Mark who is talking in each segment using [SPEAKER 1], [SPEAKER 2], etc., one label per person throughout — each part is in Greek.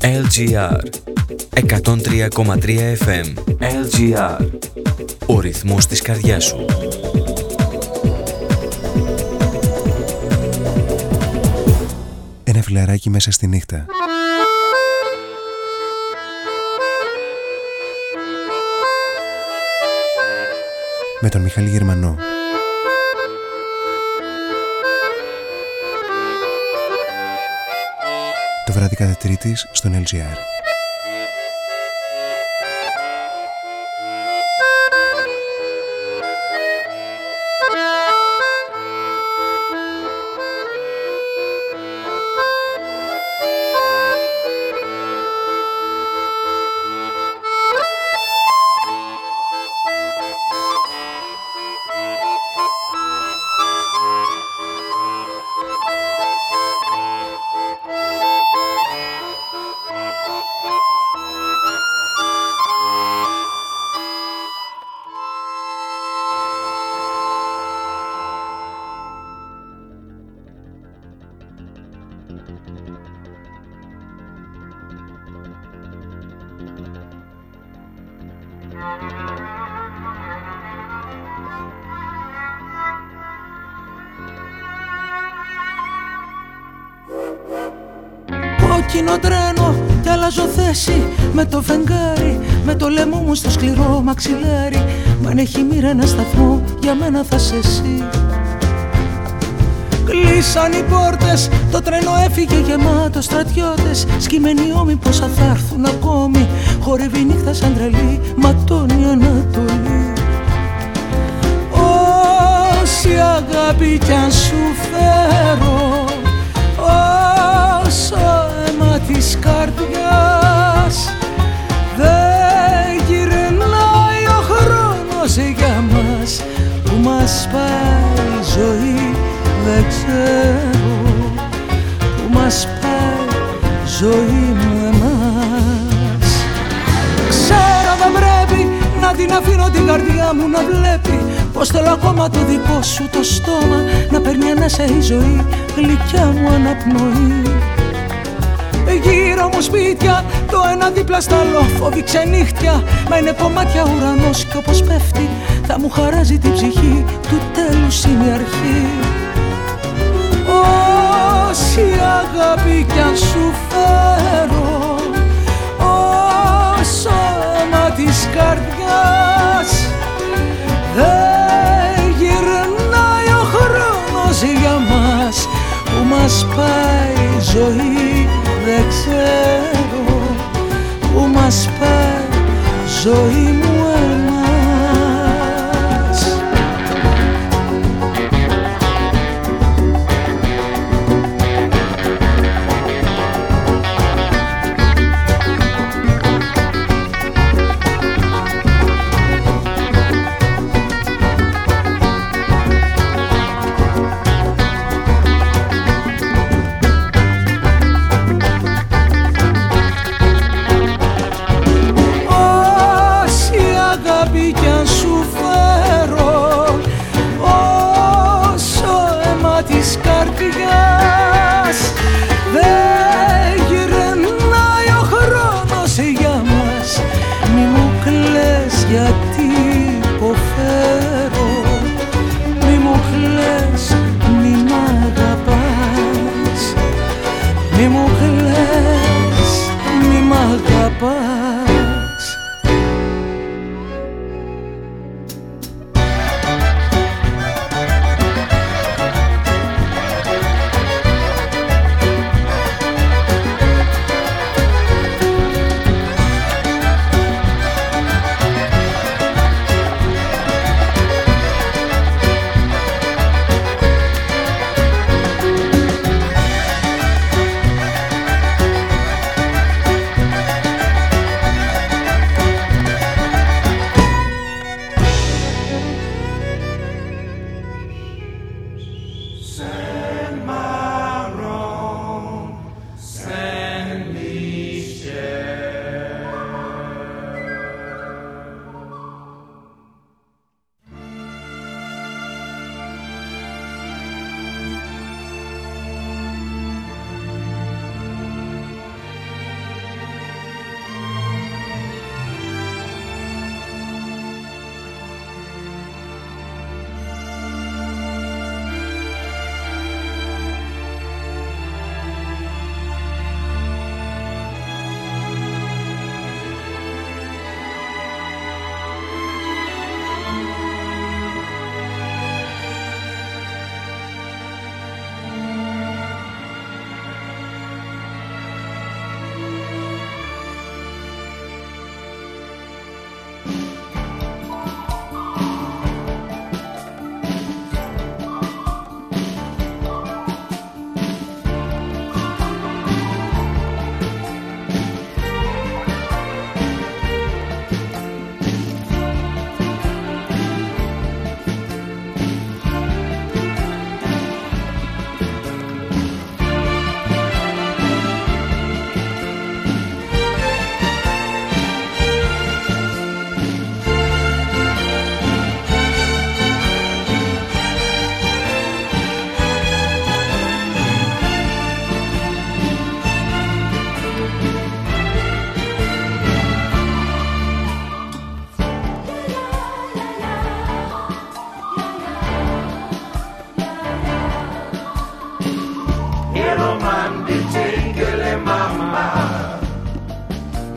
[SPEAKER 1] LGR 103,3 FM LGR Ο ρυθμός της καρδιάς σου.
[SPEAKER 2] Ένα φιλαράκι μέσα στη νύχτα. Με τον Μιχάλη Γερμανό. βράδυ κάθε Τρίτη στον LGR.
[SPEAKER 3] θα μου χαράζει την ψυχή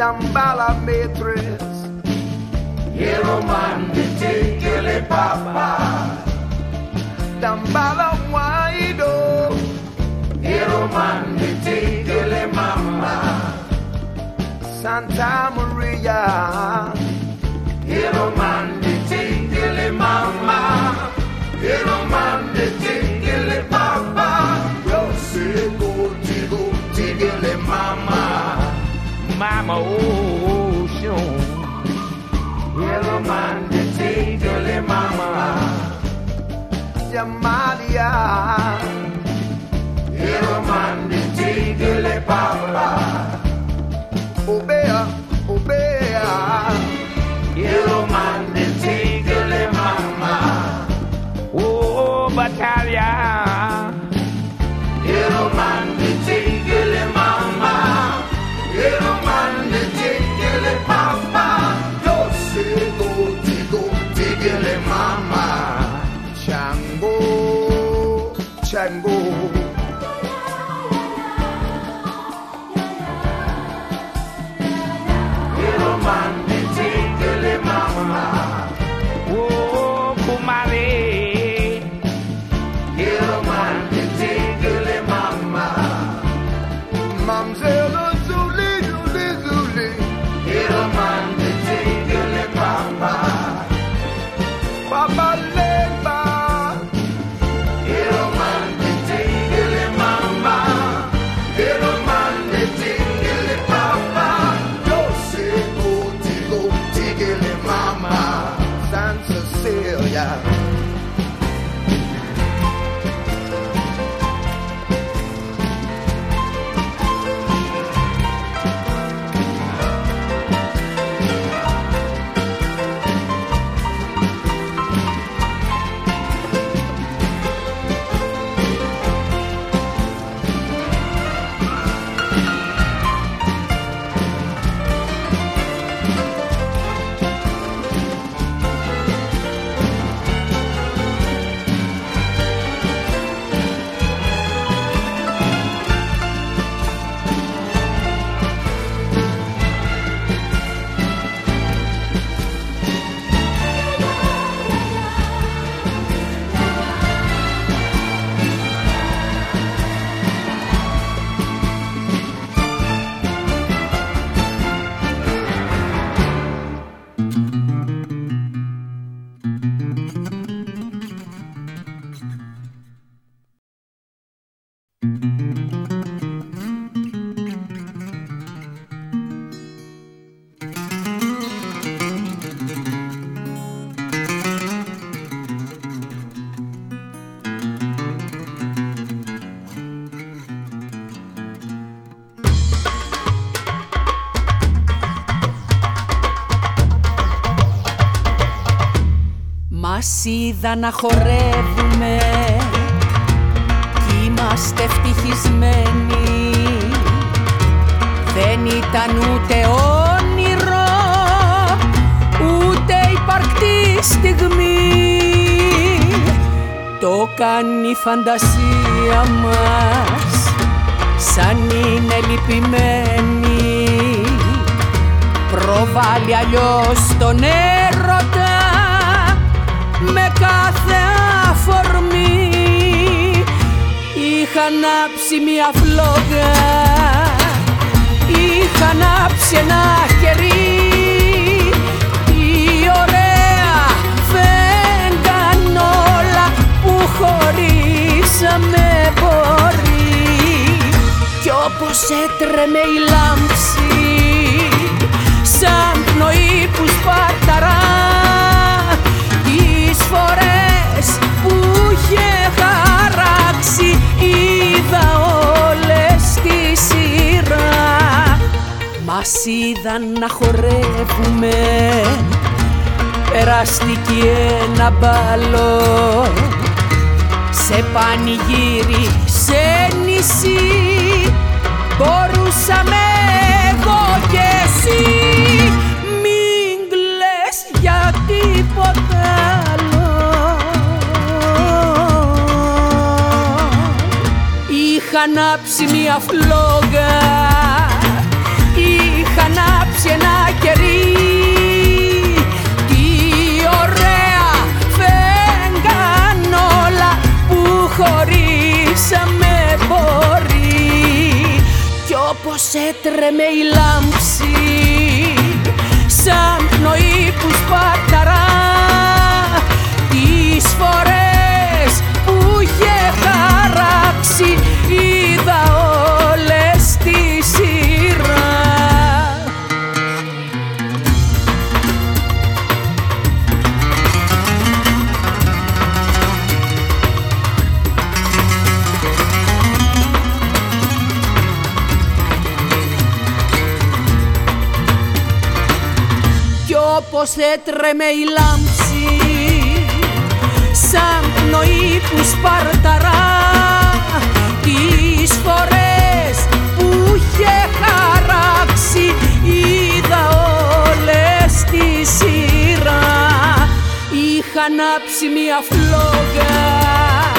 [SPEAKER 4] gamba la maîtresse. Hieroman ditikele papa. Dambala waido. Hieroman ditikele mama. Santa Maria. Hieroman ditikele mama. Hieroman ditikele papa. Yo se go tigo tigele mama mama ocean. Yellow man, they take your mama. Jamalia. Yellow man, the take papa. Obeya, obeya. Yellow man, the take mama. Oh, Batalia. Yellow man.
[SPEAKER 5] Μας είδα να χορεύουμε. Κι είμαστε ευτυχισμένοι. Δεν ήταν ούτε όνειρο ούτε υπαρκτή στιγμή. Το κάνει η φαντασία μας σαν είναι λυπημένη. Προβάλλει αλλιώς τον έρωτα με κάθε αφορμή. Είχα ανάψει μια φλόγα. Είχα ανάψει ένα κερί Τι ωραία φέγγαν όλα που χωρίσαμε μπορεί Κι όπως έτρεμε η λάμψη Σαν πνοή που σπαρταρά Μας είδαν να χορεύουμε. Περάστηκε ένα μπάλο Σε πανηγύρι, σε νησί. Μπορούσαμε εγώ και εσύ. Μην κλαις για τίποτα άλλο. Είχα ανάψει μια φλόγα κάψει ένα Τι ωραία φέγγαν όλα που χωρίσαμε μπορεί Κι όπως έτρεμε η λάμψη σαν πνοή που Σπαταρά. Τις φορές που είχε χαράξει είδα πως έτρεμε η λάμψη σαν πνοή που σπαρταρά. Τις φορές που είχε χαράξει είδα όλες τη σειρά. Είχα ανάψει μια φλόγα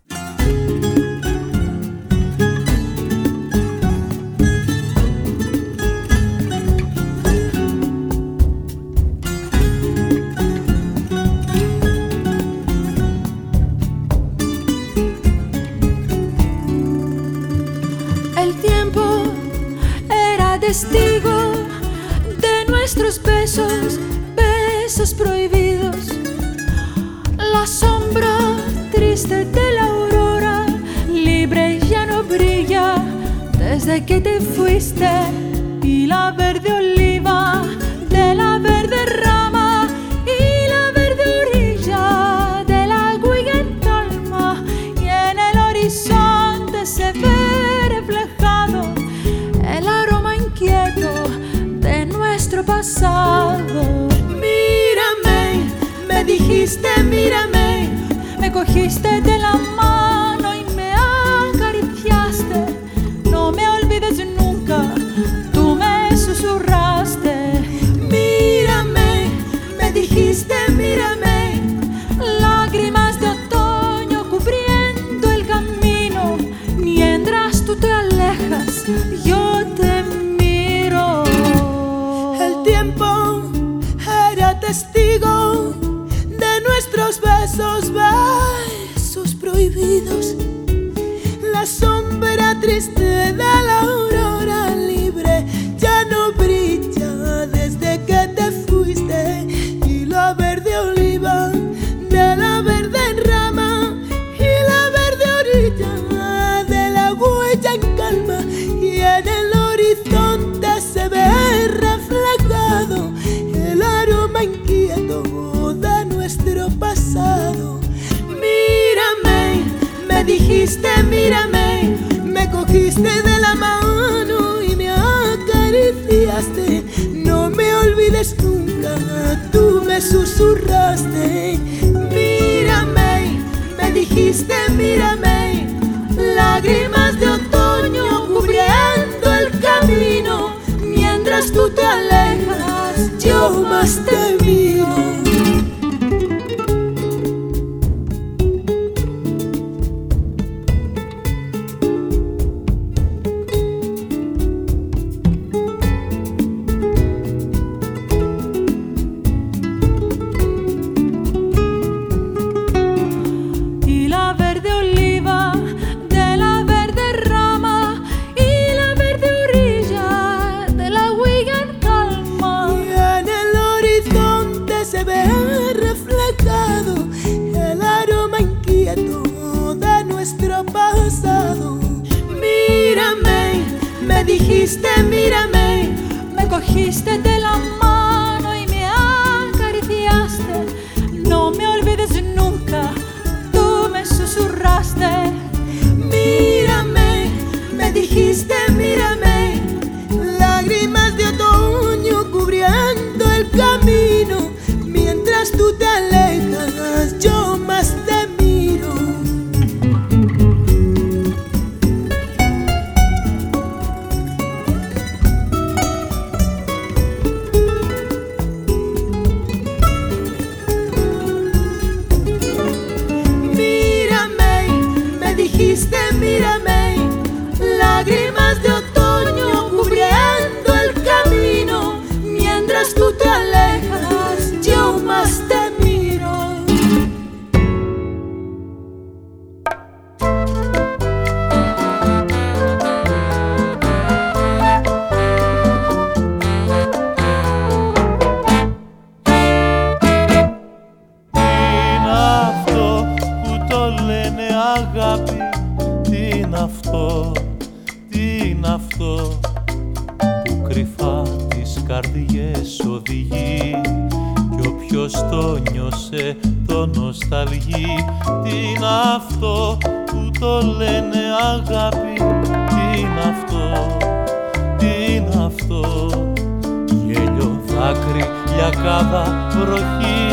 [SPEAKER 6] κυλιακάδα βροχή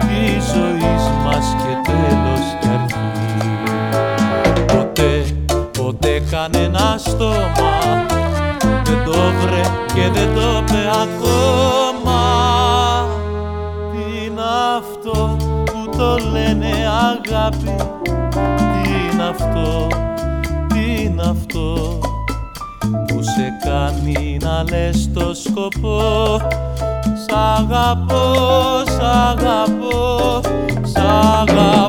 [SPEAKER 6] τη
[SPEAKER 7] ζωή μας και τέλος και αρχή. Ποτέ, ποτέ κανένα στόμα δεν το βρε και δεν
[SPEAKER 6] το πε ακόμα. Τι είναι αυτό που το λένε αγάπη, τι είναι αυτό, τι είναι αυτό που σε κάνει να λες το σκοπό Σ' αγαπώ, σ' αγαπώ, σ' αγαπώ.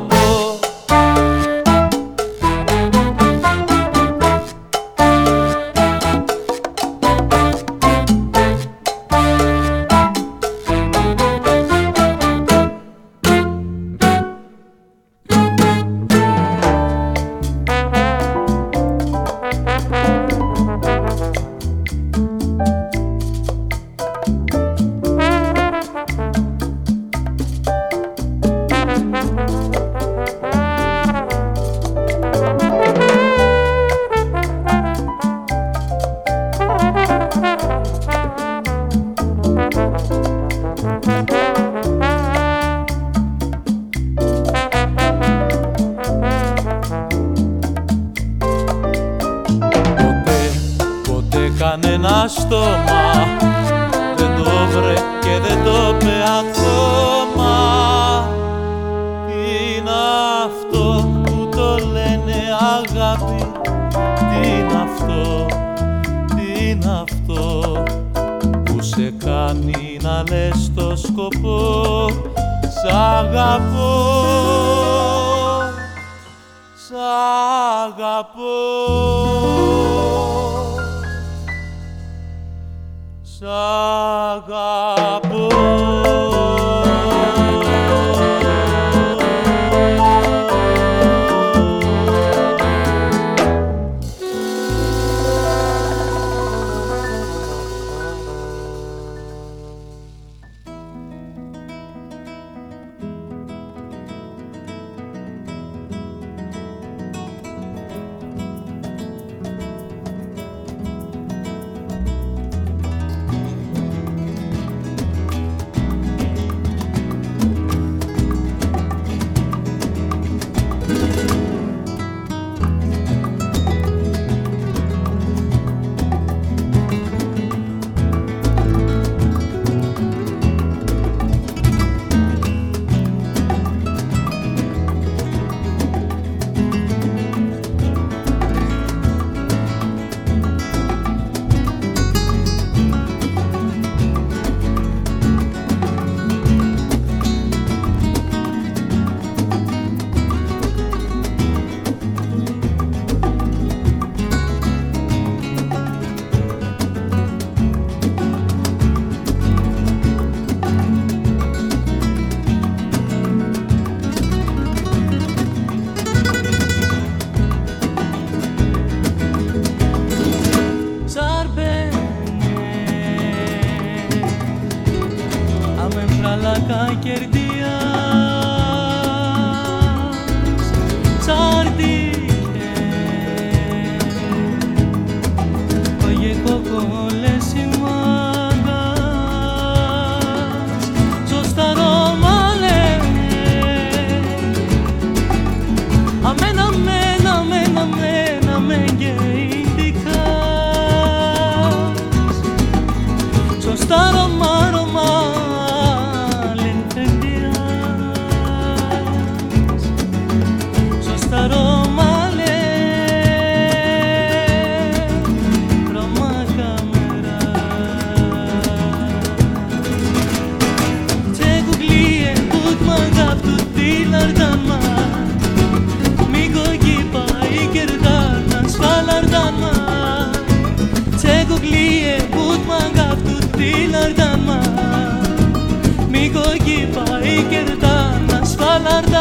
[SPEAKER 6] τα κερδί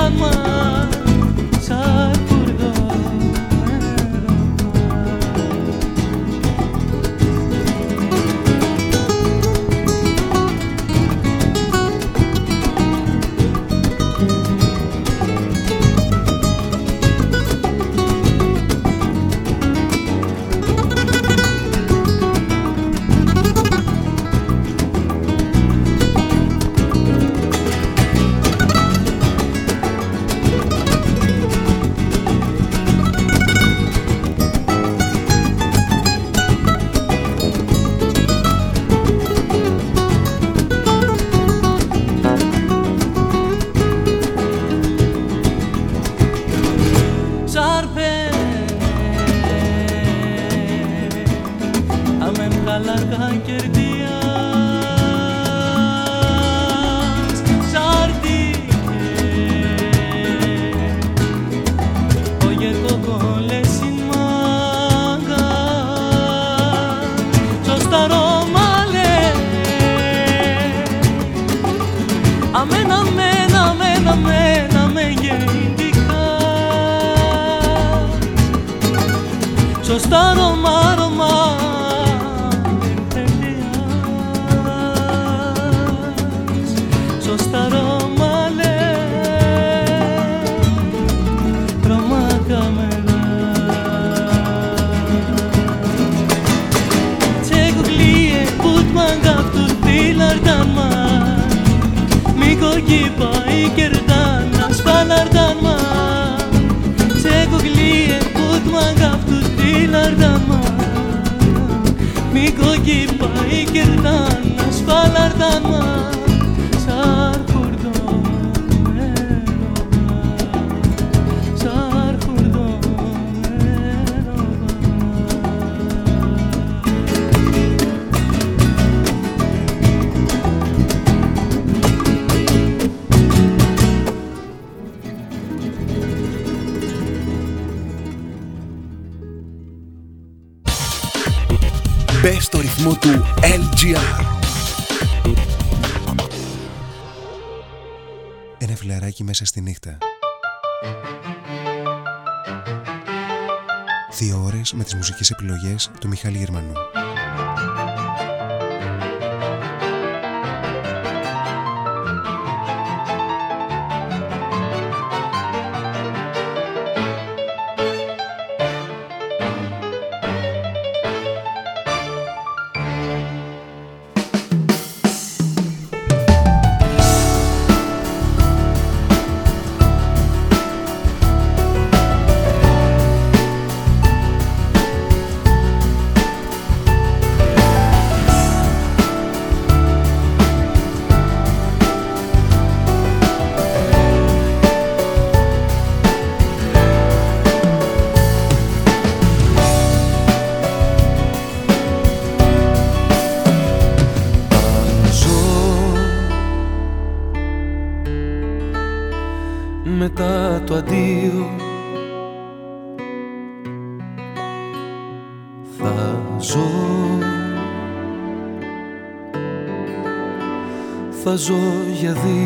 [SPEAKER 6] someone
[SPEAKER 8] μέσα στη νύχτα. Δύο ώρες με τις μουσικές επιλογές του Μιχάλη Γερμανού.
[SPEAKER 9] Ζω για δύο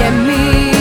[SPEAKER 5] at me.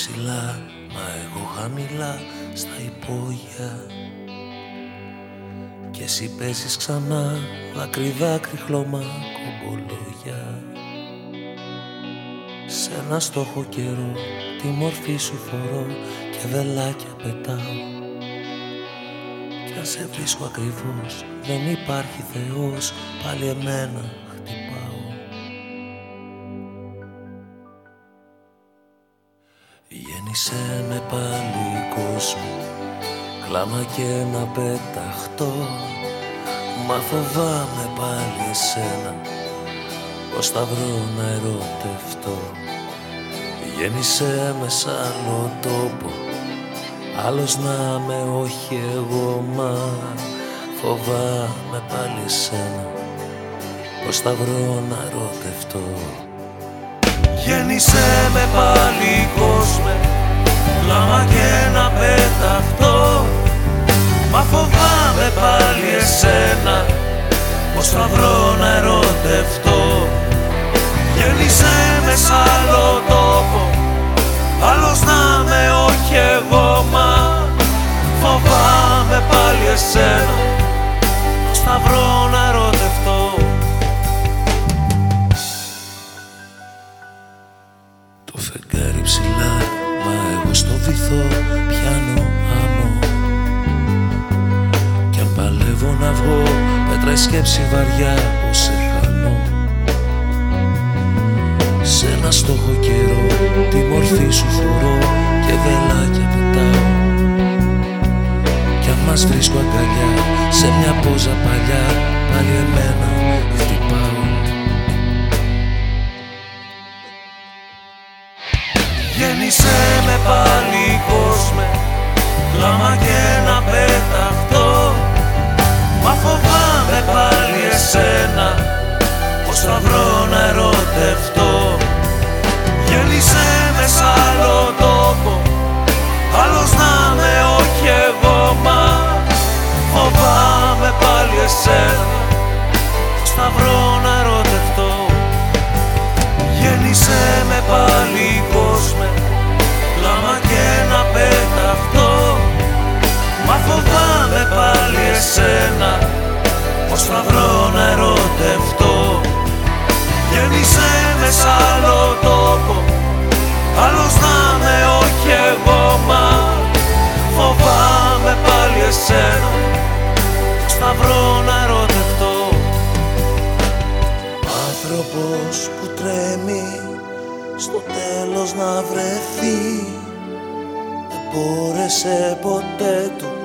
[SPEAKER 10] Ψηλά, μα εγώ χαμηλά στα υπόγεια. Και εσύ παίζεις ξανά, δάκρυ δάκρυ χλώμα κομπολόγια. Σ' ένα στόχο καιρό, τη μορφή σου φορώ και βελάκια πετάω. Κι αν σε βρίσκω ακριβώς, δεν υπάρχει Θεός, πάλι εμένα Κλάμα και να πεταχτώ Μα φοβάμαι πάλι εσένα. Πως θα βρω να ερωτευτώ. Γέννησε με σ' άλλο τόπο Άλλος να με όχι εγώ μα Φοβάμαι πάλι εσένα. Πως θα βρω να ερωτευτώ. Γέννησε με πάλι κόσμε Κλάμα και να πεταχτώ Μα φοβάμαι πάλι εσένα Πως θα βρω να ερωτευτώ. Γέννησε με σ' άλλο τόπο Άλλος να με όχι εγώ μα Φοβάμαι πάλι εσένα Πως θα βρω να ερωτευτώ πέτρα η σκέψη βαριά πως σε χάνω. Σ' ένα στόχο καιρό τη μορφή σου φορώ και βελάκια πετάω. Κι αν μας βρίσκω αγκαλιά σε μια πόζα παλιά πάλι εμένα χτυπάω. Γέννησε με πάλι κόσμε Κλάμα και να πεταχτώ Μα φοβάμαι πάλι εσένα Πως θα βρω να ερωτευτώ. Γέννησε με σ' άλλο τόπο Άλλος να με όχι εγώ μα Φοβάμαι πάλι εσένα Πως θα βρω να ερωτευτώ. Γέννησε με εσένα Πως θα βρω να ερωτευτώ Γέννησε σ' άλλο τόπο Άλλος να με όχι εγώ μα Φοβάμαι πάλι εσένα Πώς θα βρω να ερωτευτώ. Άνθρωπος που τρέμει Στο τέλος να βρεθεί Δεν μπόρεσε ποτέ του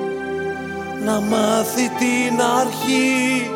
[SPEAKER 10] Να μάθει την αρχή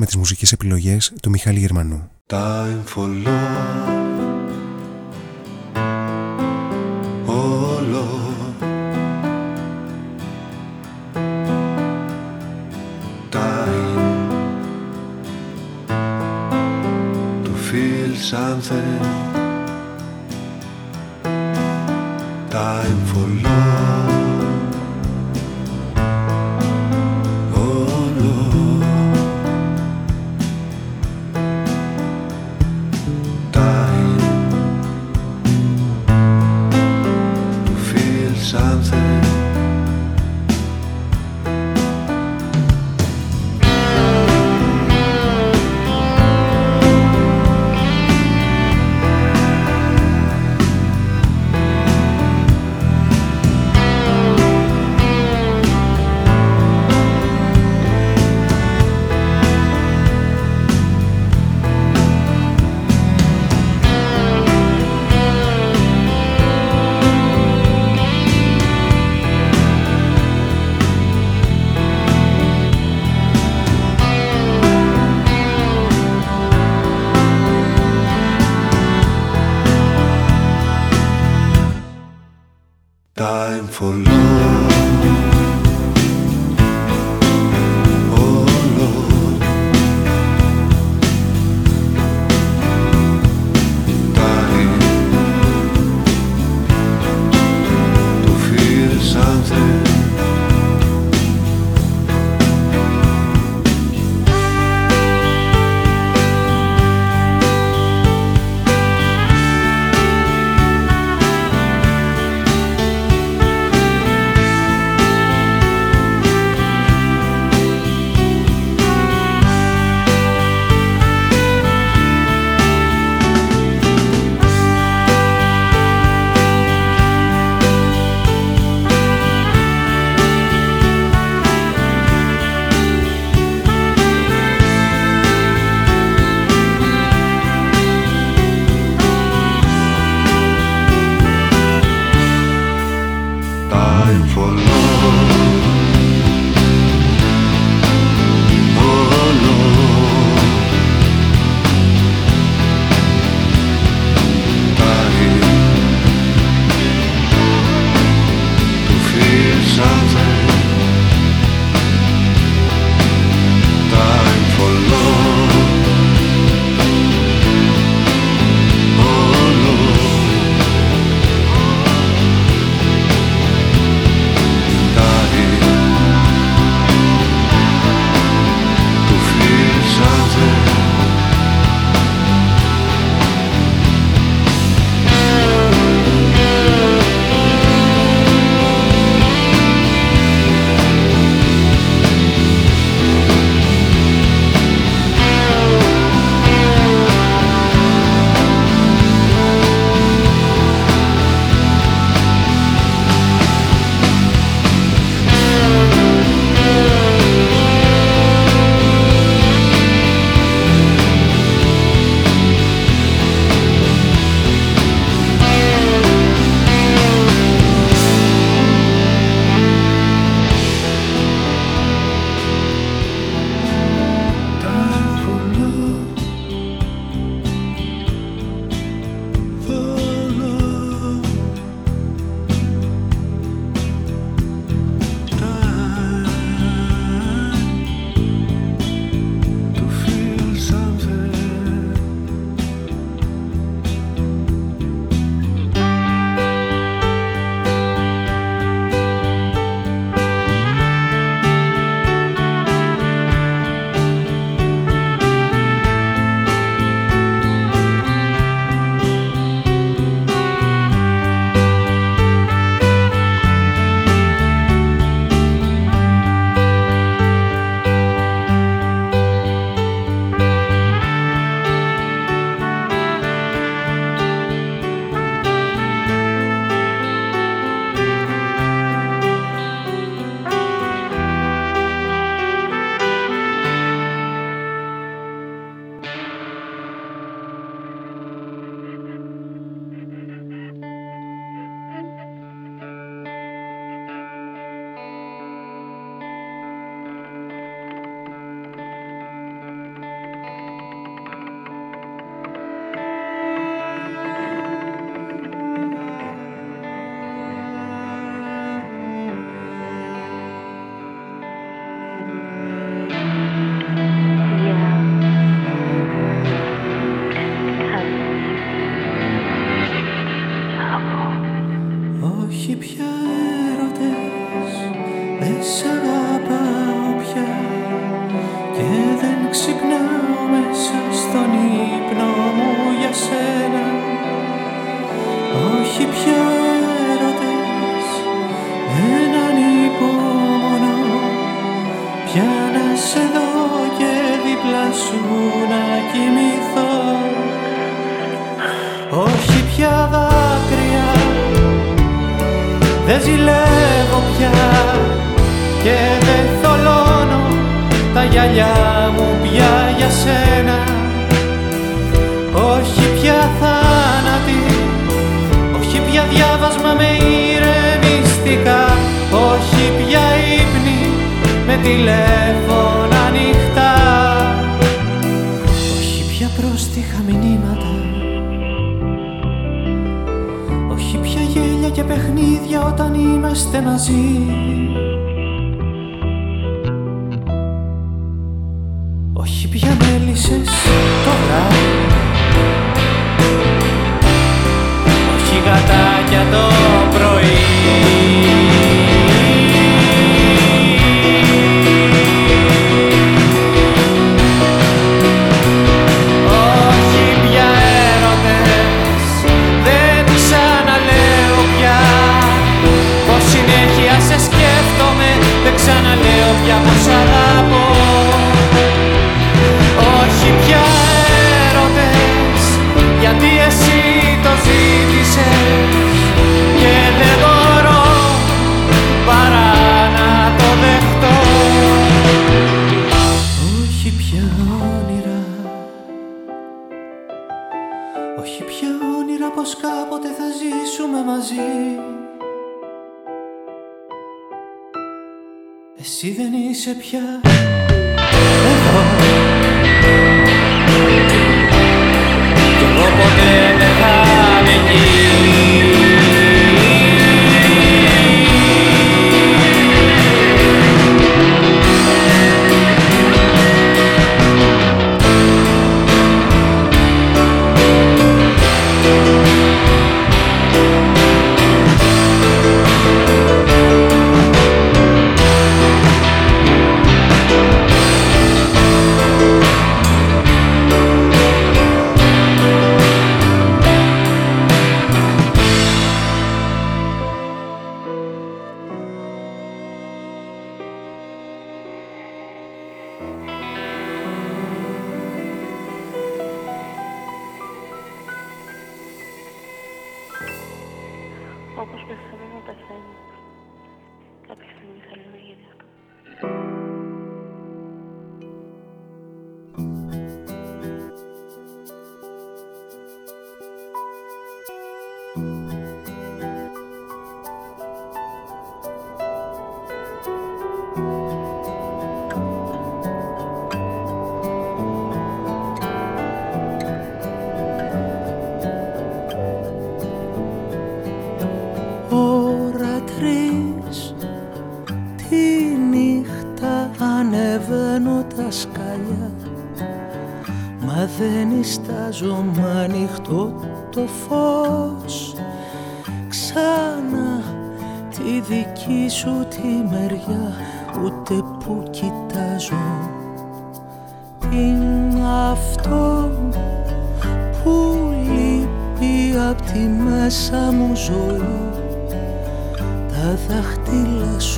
[SPEAKER 10] με
[SPEAKER 2] τις μουσικές επιλογές του Μιχάλη Γερμανού.
[SPEAKER 11] Time for love. Oh Lord. Time to feel something.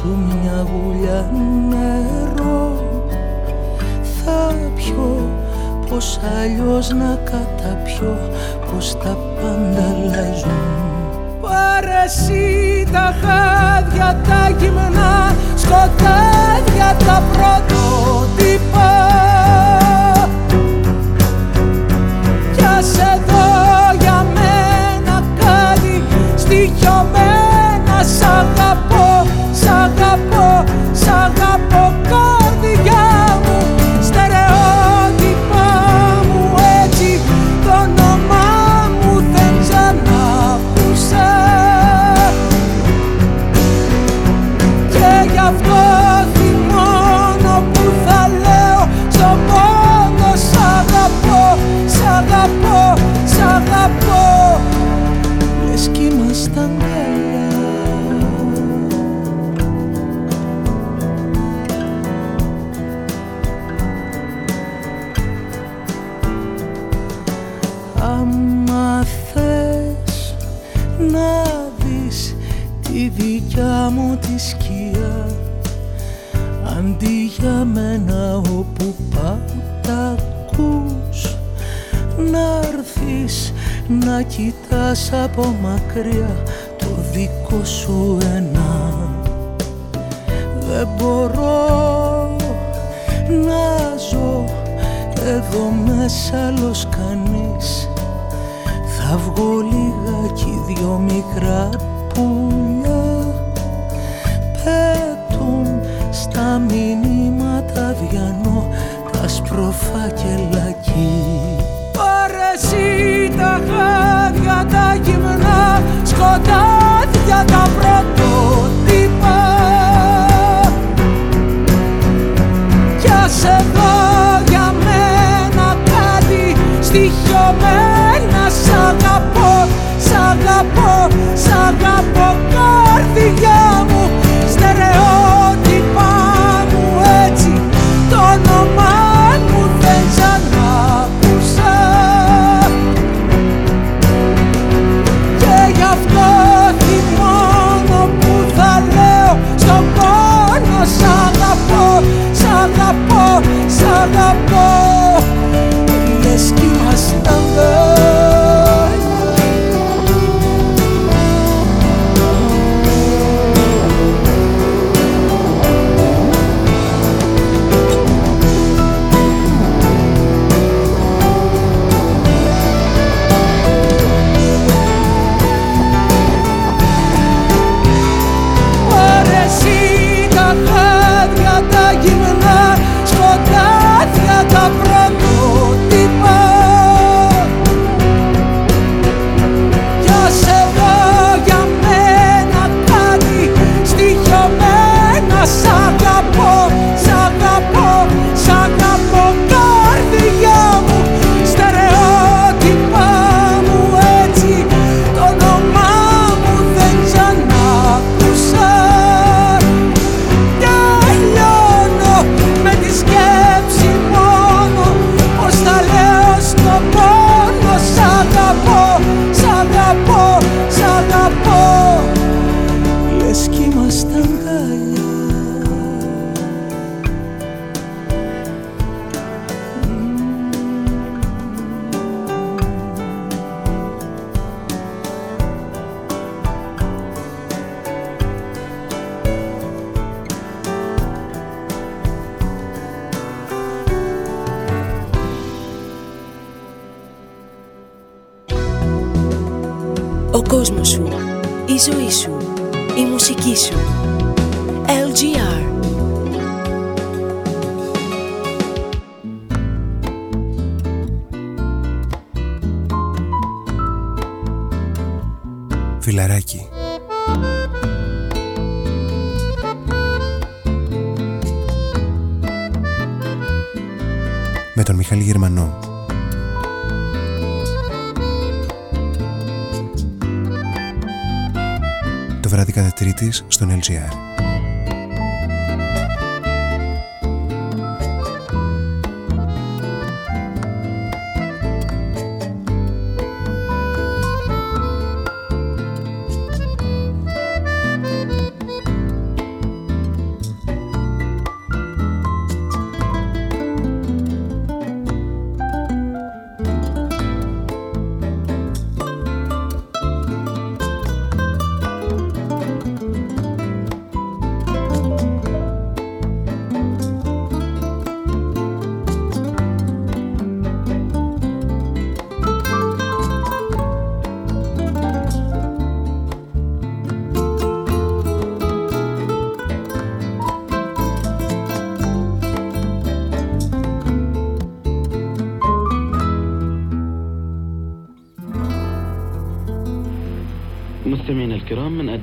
[SPEAKER 11] σου μια βουλιά νερό. Θα πιω πως αλλιώς να καταπιώ πως τα πάντα αλλάζουν. Πάρε εσύ τα χάδια
[SPEAKER 12] τα γυμνά σκοτάδια τα πρωτότυπα
[SPEAKER 3] Κι ας εδώ για μένα κάτι στοιχειωμένο up. κοιτάς από μακριά το
[SPEAKER 12] δικό σου ένα. Δεν μπορώ να
[SPEAKER 2] ζω εδώ μέσα άλλος κανείς. Θα βγω λιγάκι δυο μικρά πουλιά.
[SPEAKER 13] Πέτουν στα μηνύματα διανό τα σπροφάκελα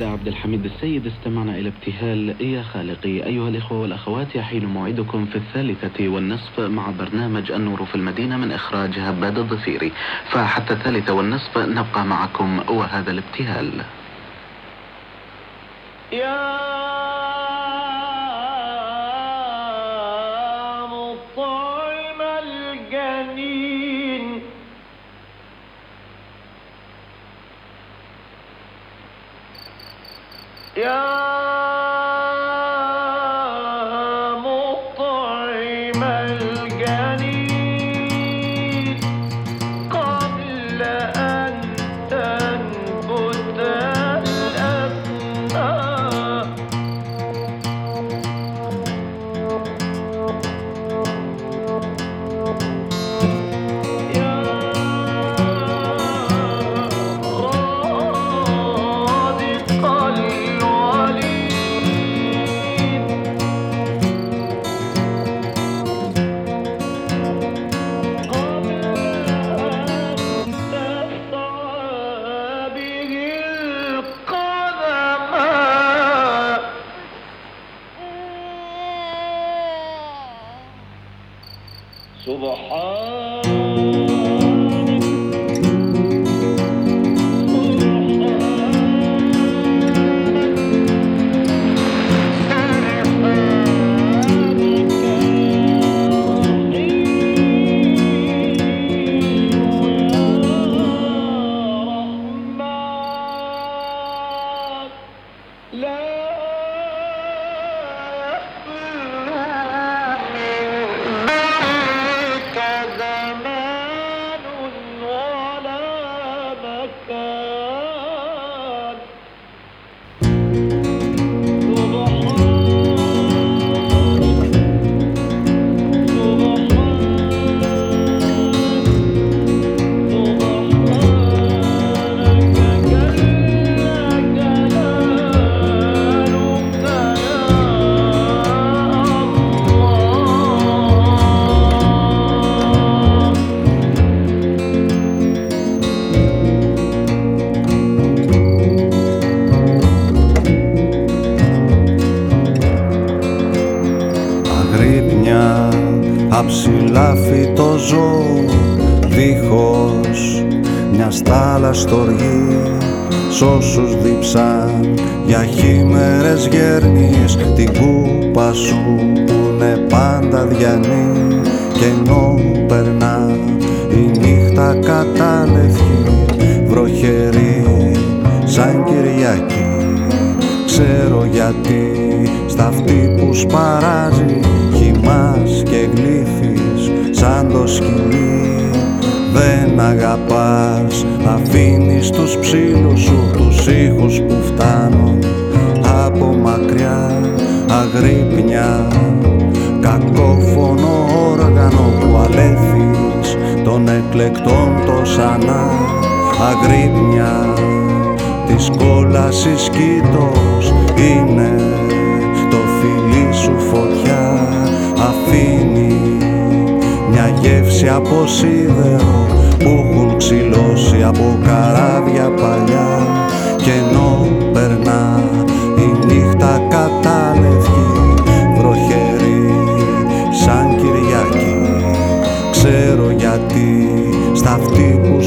[SPEAKER 13] عبد الحميد السيد استمعنا إلى ابتهال. يا خالقي أيها الإخوة والأخوات يحين موعدكم في الثالثة والنصف مع برنامج النور في المدينة من إخراج هباد الضفيري فحتى الثالثة والنصف نبقى معكم وهذا الابتهال.
[SPEAKER 14] يا Oh.
[SPEAKER 11] ήχους που φτάνουν από μακριά αγρίμια κακόφωνο όργανο που αλέθεις των εκλεκτών το σανά. Αγρύπνια της κόλασης κήτος είναι το φιλί σου φωτιά. Αφήνει μια γεύση από σίδερο που έχουν ξυλώσει από καράβια παλιά νύχτα κατάλευκη βροχερή σαν Κυριακή ξέρω γιατί στα αυτή που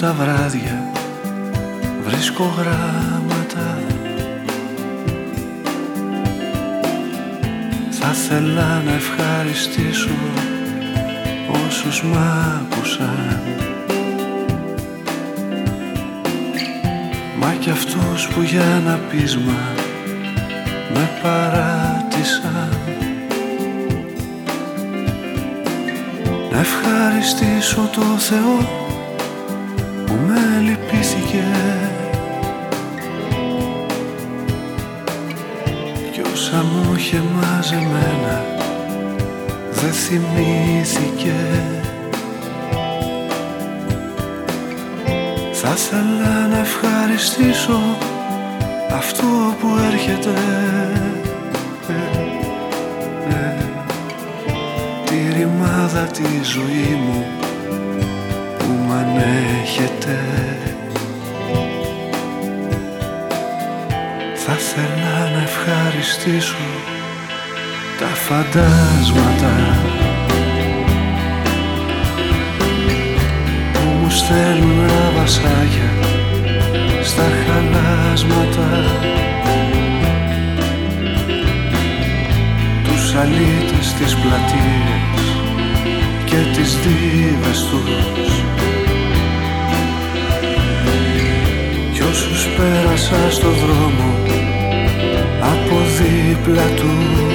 [SPEAKER 11] τα βράδια βρίσκω γράμματα. Θα θέλα να ευχαριστήσω όσους μ' άκουσαν. Μα κι αυτούς που για ένα πείσμα με παράτησαν. Να ευχαριστήσω το Θεό θυμήθηκε Θα ήθελα να ευχαριστήσω αυτό που έρχεται. Τη ρημάδα τη ζωή μου που μ' ανέχεται. Θα ήθελα να ευχαριστήσω τα φαντάσματα που μου στέλνουν βασάκια στα χαλάσματα. Τους αλήτες τις πλατείες και τις δίδες τους. Κι όσους πέρασα στο δρόμο από δίπλα τους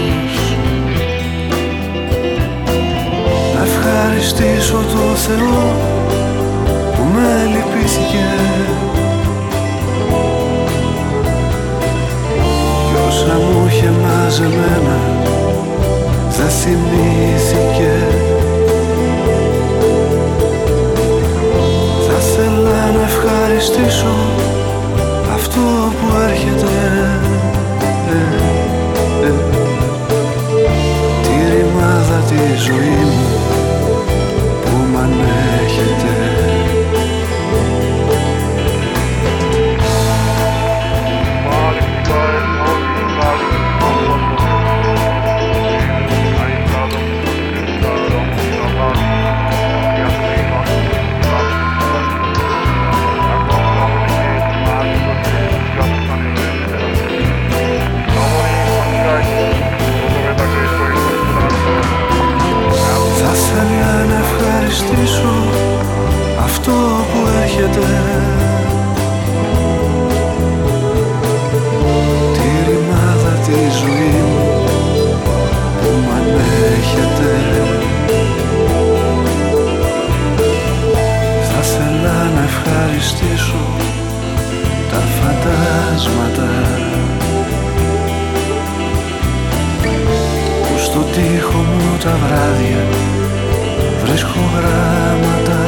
[SPEAKER 11] ευχαριστήσω το Θεό που με λυπήθηκε. Κι όσα μου είχε μαζεμένα δεν θυμήθηκε. Θα θέλα να ευχαριστήσω αυτό που έρχεται. Τη ρημάδα τη ζωή μου να ευχαριστήσω αυτό που έρχεται. Τη ρημάδα της ζωής μου που μ' ανέχεται. Θα ήθελα να ευχαριστήσω τα φαντάσματα που στο τοίχο μου τα βράδια βρίσκω γράμματα.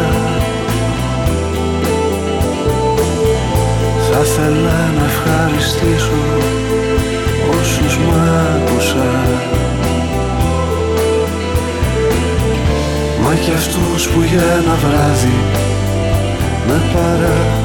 [SPEAKER 11] Θα ήθελα να ευχαριστήσω όσους μ' άκουσαν. Μα κι αυτούς που για ένα βράδυ με παρατήσαν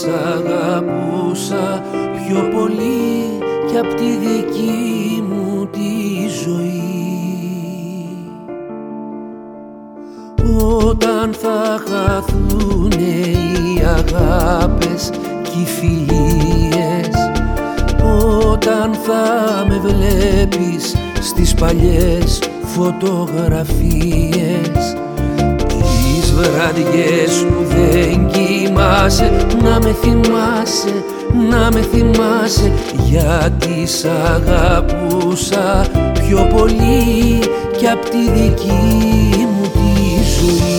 [SPEAKER 9] Σ' αγαπούσα πιο πολύ κι απ' τη δική μου τη ζωή. Όταν θα χαθούνε οι αγάπες και οι φιλίες Όταν θα με βλέπεις στις παλιές φωτογραφίες Τις βραδιές που δεν κοιμάσαι Να με θυμάσαι, να με θυμάσαι. Γιατί σ' αγαπούσα πιο πολύ Κι απ' τη δική μου τη ζωή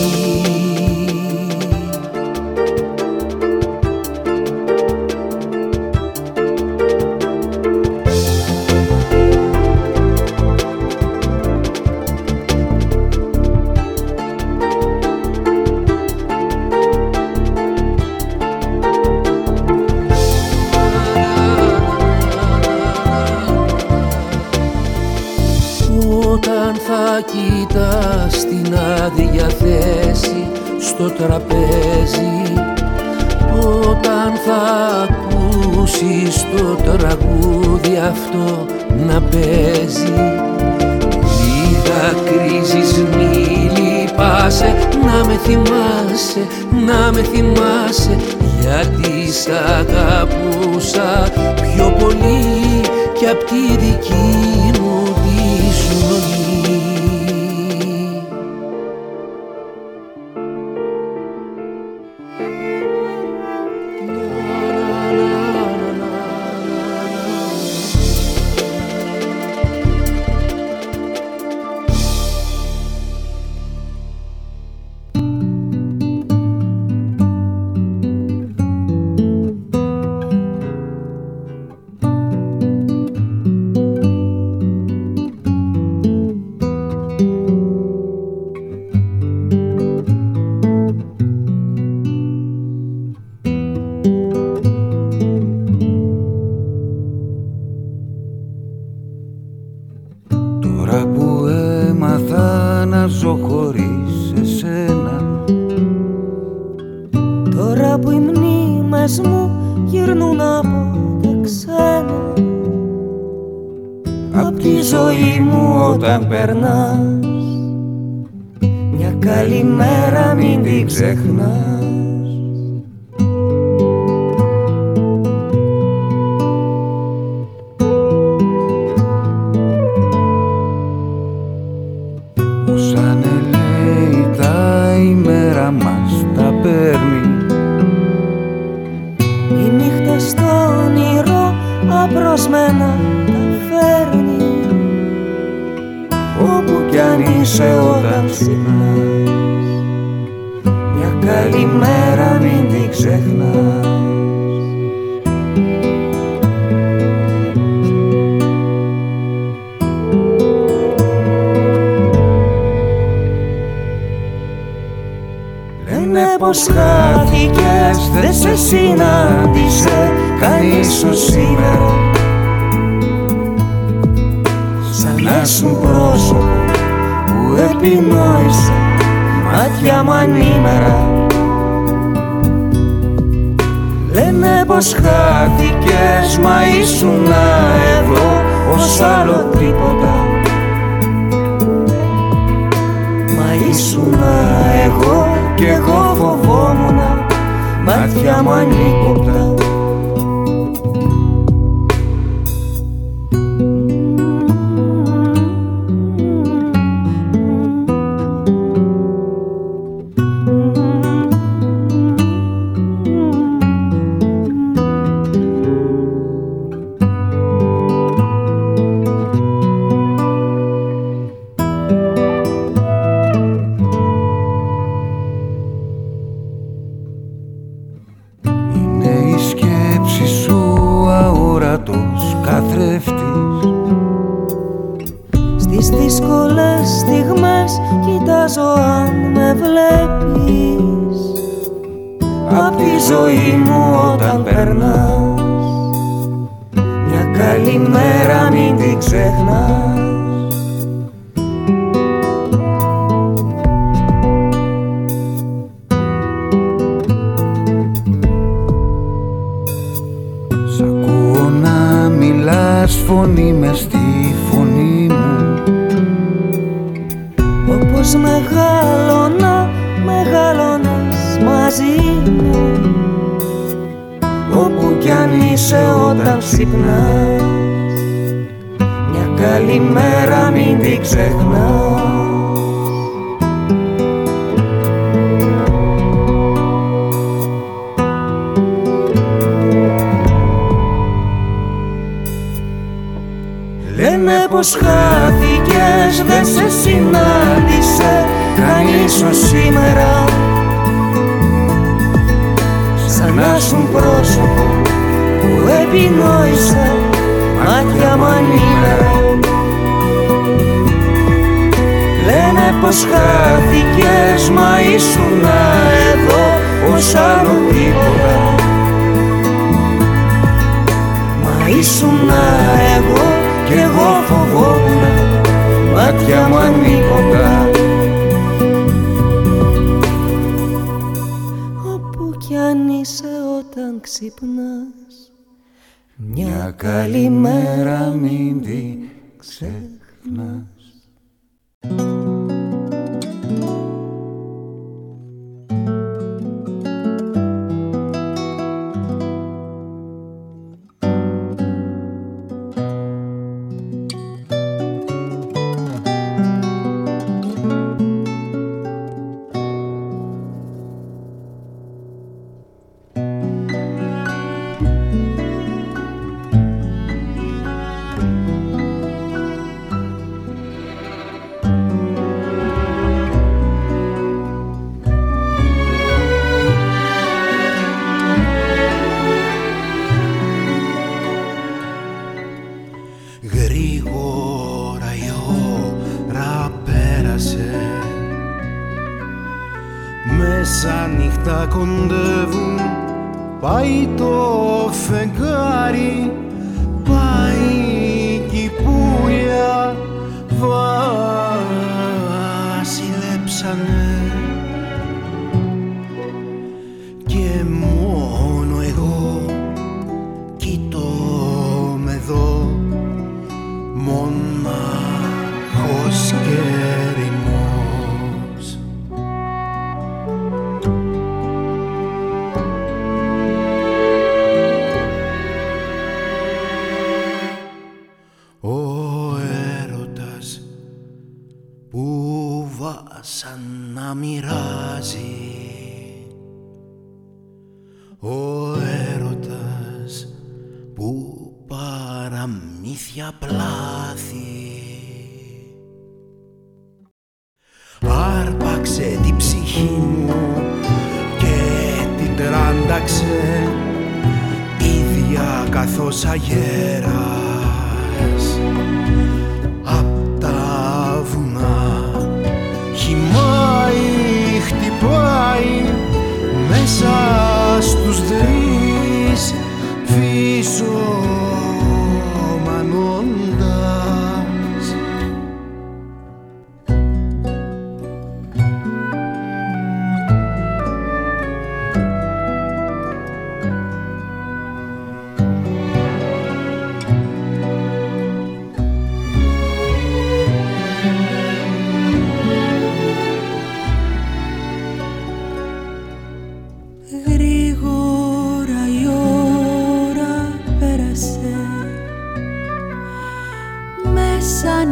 [SPEAKER 15] πως χάθηκες δεν σε συνάντησε κανείς ως σήμερα. Σαν στον πρόσωπο που επινόησα μάτια μανίδα Λένε πως χάθηκες μα ήσουν εδώ ως άλλο τίποτα. Μα ήσουν εγώ κι εγώ φοβόμουν μάτια μου ανοίγοντα Όπου κι αν είσαι όταν ξυπνάς μια καλή μέρα μην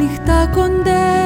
[SPEAKER 7] νύχτα κοντέ.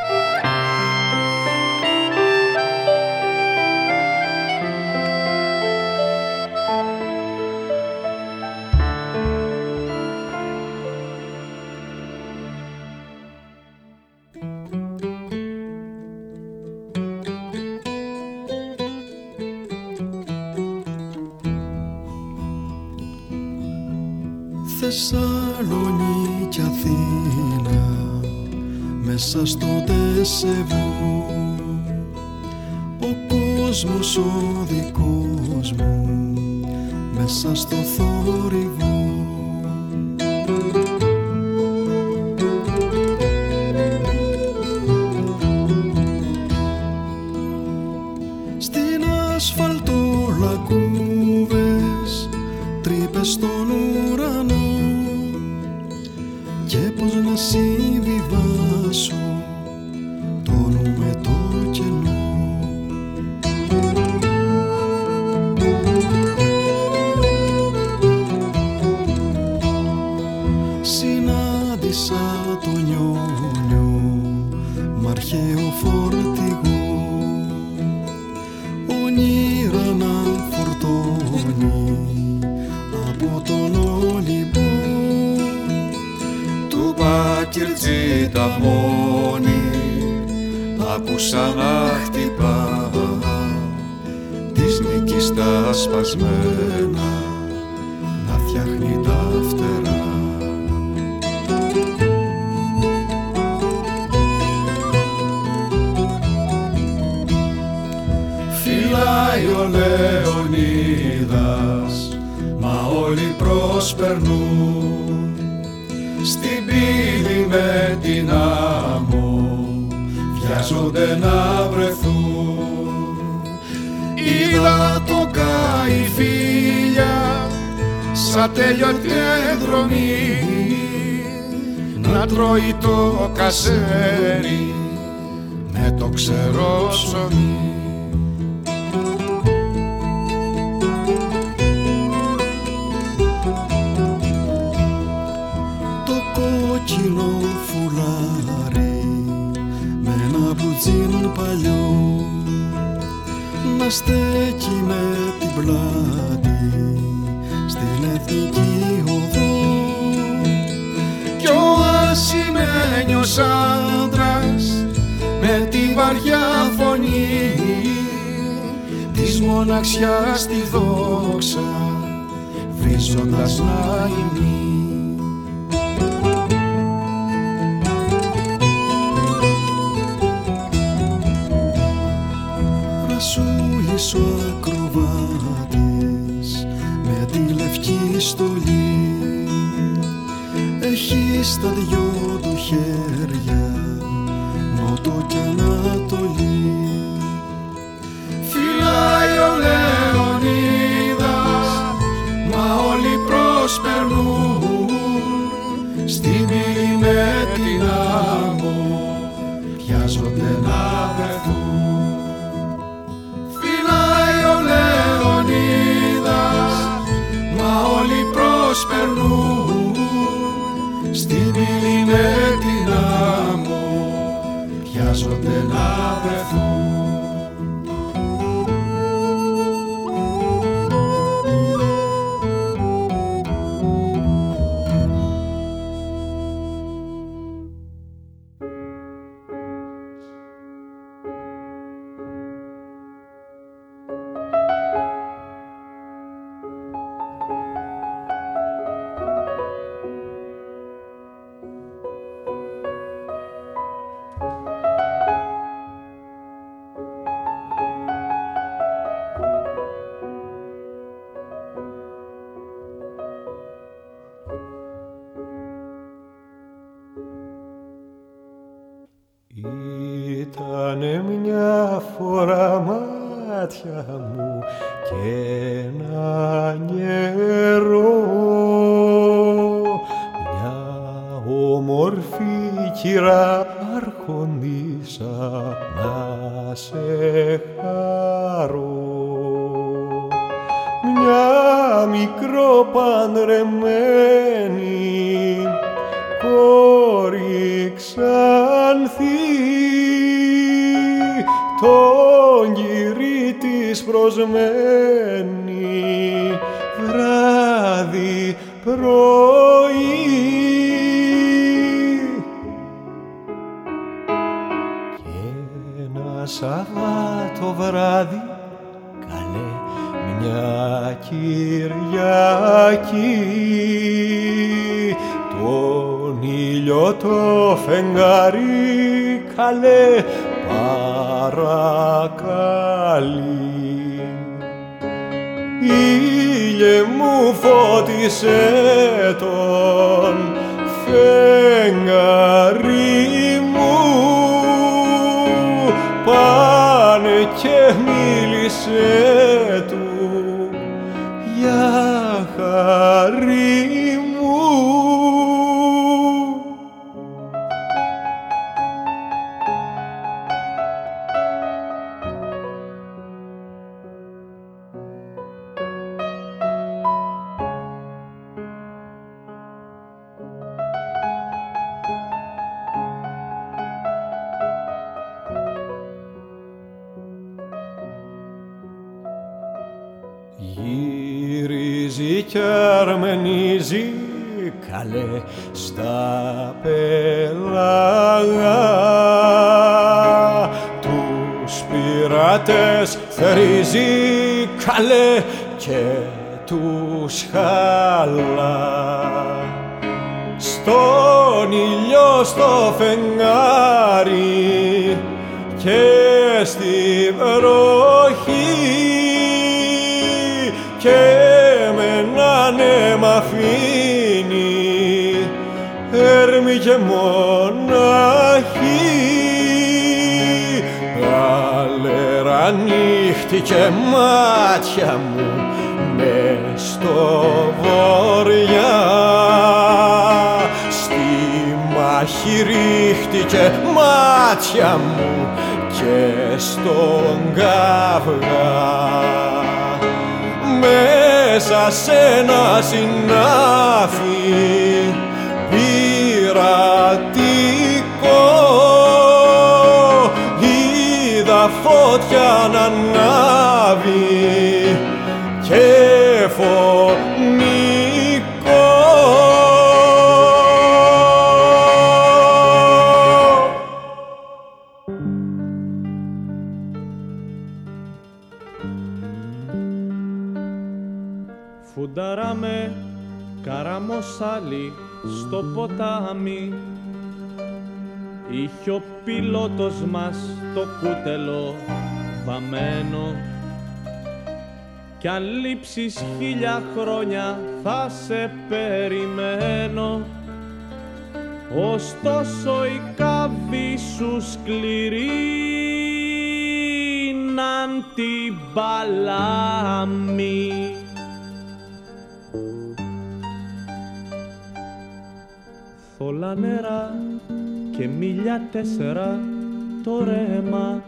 [SPEAKER 7] νιώ νιώ μ' αρχαίο φορτηγό ονείρα να από τον Ολυμπό του Μπακυρτζή τα μόνη άκουσα να χτυπά. Της νίκης τα σπασμένα. Λεωνίδας μα όλοι προσπερνούν. Στην
[SPEAKER 16] πύλη με την άμμο βιάζονται να βρεθούν. Είδα το καϊφίλια σαν τέλειον δρομή να τρώει το κασέρι με το ξερό ψωμί παλιό. Να στέκει
[SPEAKER 17] με την πλάτη στην εθνική οδό.
[SPEAKER 18] Κι ο ασημένιος άντρας με
[SPEAKER 19] την βαριά φωνή της μοναξιάς τη δόξα βρίζοντας να ημεί επιστολή έχει
[SPEAKER 20] στα δυο του
[SPEAKER 21] χέρια νότο και ανατολή. Όμορφη κυρά αρχοντήσα να σε χαρώ. Μια μικρό παντρεμένη κόρη ξανθή. Τον γυρί της προσμένη βράδυ πρωί βράδυ. Καλέ μια Κυριακή. Τον ήλιο το φεγγάρι. Καλέ παρακαλεί Ήλιε μου φώτισε τον φεγγάρι μου. Πάνε και μίλησε του. Για χαρί καλέ και τους χαλά. Στον ήλιο στο φεγγάρι και στη βροχή. Και με έναν αίμα αφήνει έρμη και μοναχή νύχτη και μάτια μου μες στο βόρεια στη μάχη ρίχτηκε μάτια μου και στον καυγά μέσα σε ένα συνάφι πειρατικό είδα φώτια να ανάβει και φωνικό.
[SPEAKER 22] Φουνταράμε καραμοσάλι στο ποτάμι. Είχε ο πιλότος μας το κούτελο βαμμένο. Κι αν λείψεις χίλια χρόνια θα σε περιμένω. Ωστόσο η καβή σου σκληρή ναν την παλάμη Θολά νερά και μίλια τέσσερα το ρέμα.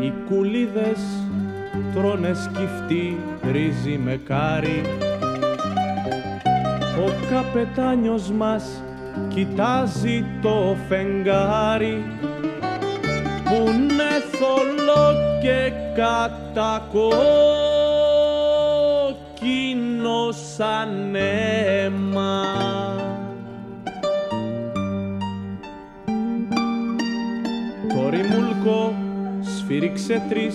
[SPEAKER 22] Οι κουλίδες τρώνε σκυφτή ρύζι με κάρι. Ο καπετάνιος μας κοιτάζει το φεγγάρι. Που είναι θολό και κατακόκκινο σαν αίμα. Σφύριξε τρεις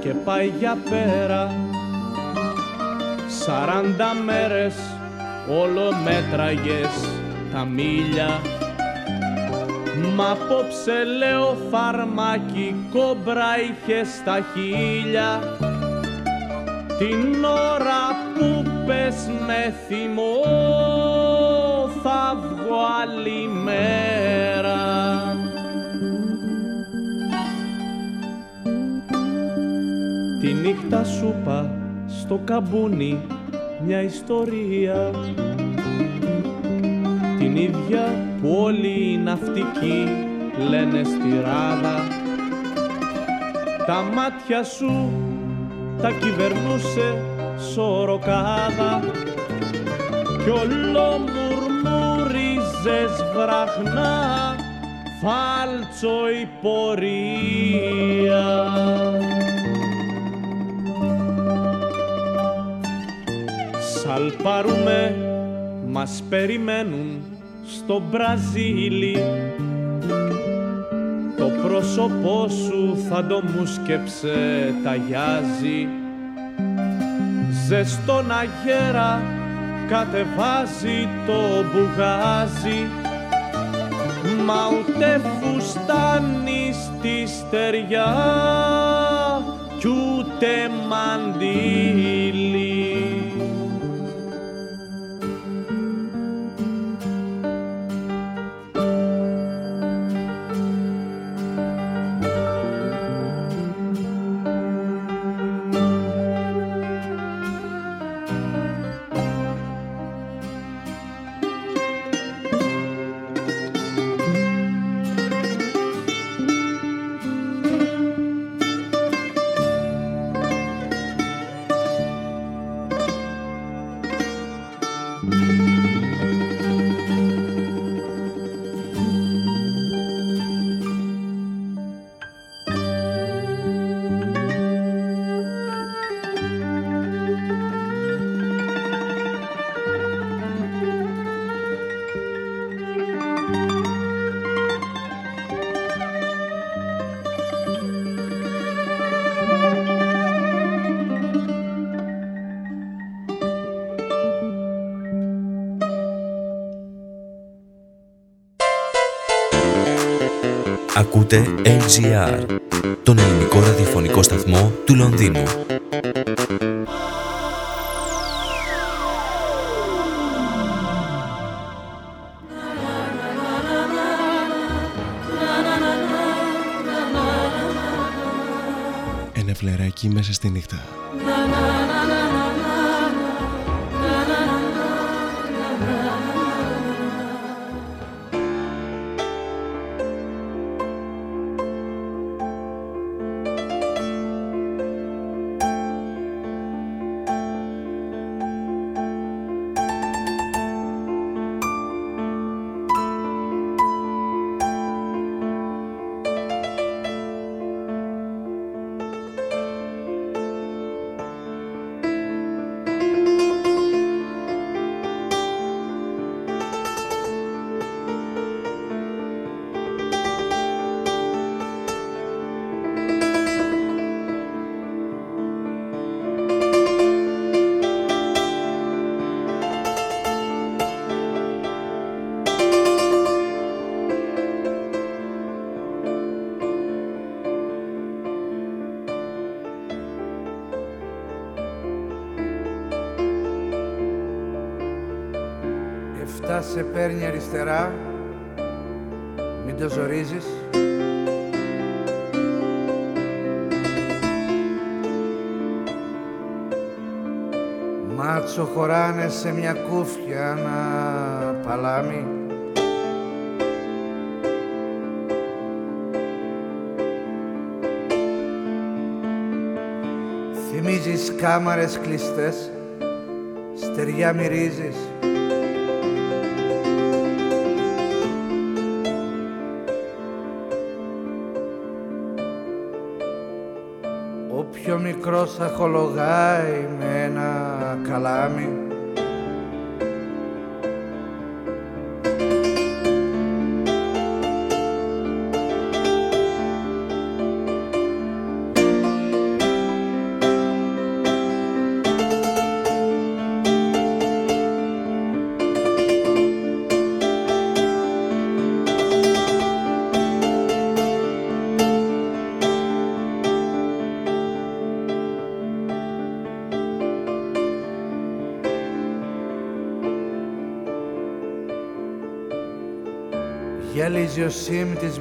[SPEAKER 22] και πάει για πέρα. Σαράντα μέρες όλο μέτραγες τα μίλια. Μα απόψε λέω φαρμάκι κόμπρα είχε στα χίλια. Την ώρα που πες με θυμό θα βγω άλλη μέρα Τη νύχτα σου πα στο καμπούνι μια ιστορία. Την ίδια που όλοι οι ναυτικοί λένε στη ράδα. Τα μάτια σου τα κυβερνούσε σωροκάδα. Κι όλο μουρμούριζες βραχνά φάλτσο η πορεία. Σαλπάρουμε, μας περιμένουν στο Μπραζίλι. Το πρόσωπό σου θα το μου σκέψε ταγιάζει ζεστόν αγέρα κατεβάζει το μπουγάζι μα ούτε φουστάνει στη στεριά κι ούτε μαντήλι.
[SPEAKER 1] Ακούτε LGR, τον ελληνικό ραδιοφωνικό σταθμό του Λονδίνου.
[SPEAKER 2] Ένα φλεράκι μέσα στη νύχτα.
[SPEAKER 23] Σε μια κούφια ένα παλάμι. Θυμίζεις κάμαρες κλειστές, στεριά μυρίζεις. Πιο μικρός αχολογάει με ένα καλάμι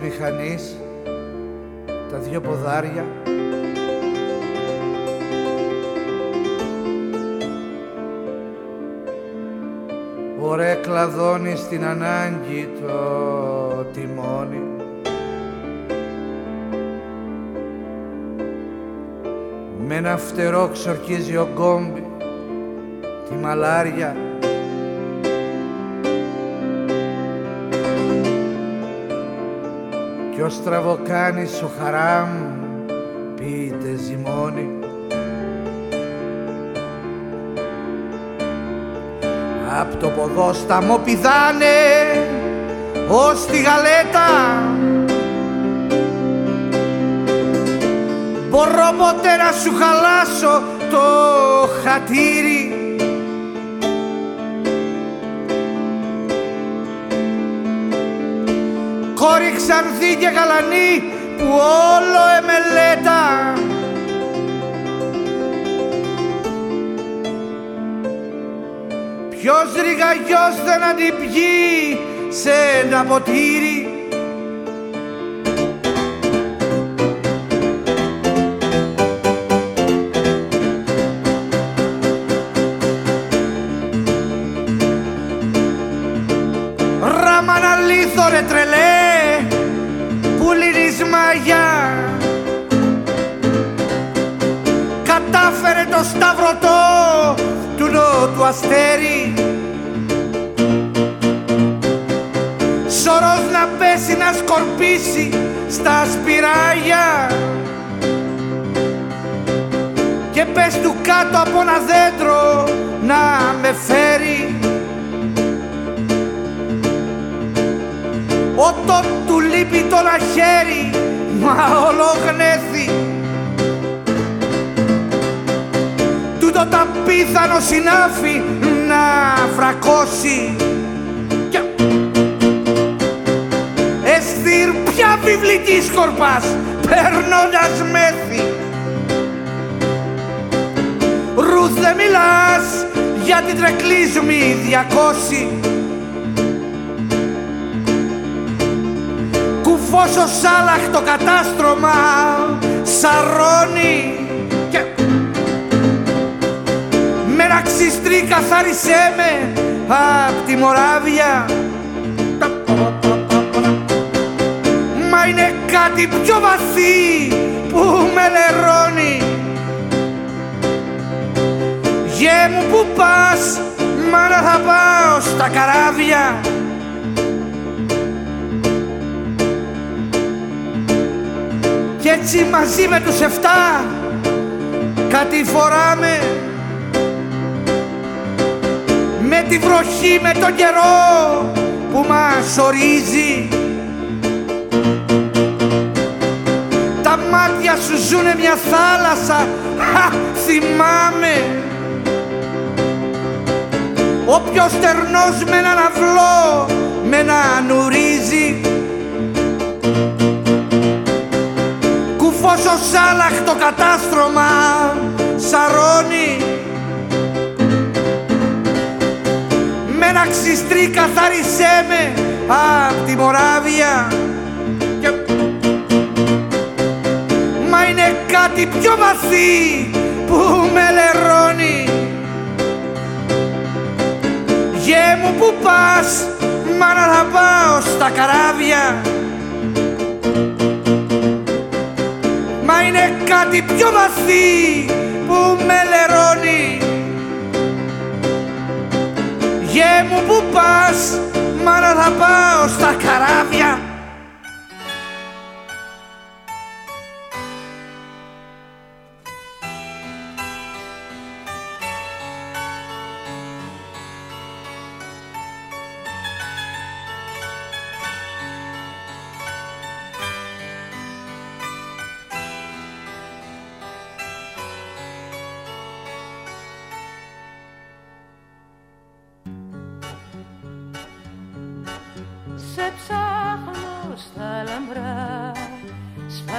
[SPEAKER 23] μηχανής, τα δυο ποδάρια. Ωραία κλαδώνει στην ανάγκη το τιμόνι. Με ένα φτερό ξορκίζει ο κόμπι τη μαλάρια κι ο στραβοκάνης ο χαράμ πείτε ζυμώνει. Απ' το ποδόσταμο πηδάνε ως τη γαλέτα. Μπορώ ποτέ να σου χαλάσω το χατήρι Κόρη ξανθή και γαλανή που όλο εμελέτα. Ποιος ρηγαγιός δεν αντιπιεί σε ένα ποτήρι; Αστέρι. Σωρός να πέσει να σκορπίσει στα σπυράγια. Και πες του κάτω από ένα δέντρο να με φέρει. Όταν του λείπει το ένα χέρι μα ολογνέθη τούτο τα πίθανο συνάφη να φρακώσει. Και... Εστήρ πια βιβλικής σκορπάς παίρνοντας μέθη. Ρουθ δεν μιλάς για την τρεκλίσμη διακόση. Κουφός ο Σάλαχ το κατάστρωμα σαρώνει με ένα ξυστρί καθάρισέ με απ' τη Μοράβια. Μα είναι κάτι πιο βαθύ που με λερώνει. Γε μου που πας, μάνα θα πάω στα καράβια. Κι έτσι μαζί με τους εφτά κάτι φοράμε τη βροχή, με τον καιρό που μας ορίζει. Τα μάτια σου ζουνε μια θάλασσα, χα, θυμάμαι. Όποιος στερνός με έναν αυλό, με έναν ουρίζει. Κουφός ο Σάλαχ το κατάστρωμα σαρώνει Με ένα ξυστρί καθάρισέ με απ' τη Μοράβια. Και... Μα είναι κάτι πιο βαθύ που με λερώνει. Γε μου που πας, μάνα θα πάω στα καράβια. Μα είναι κάτι πιο βαθύ που με λερώνει Γε μου που πας, μάνα θα πάω στα καράβια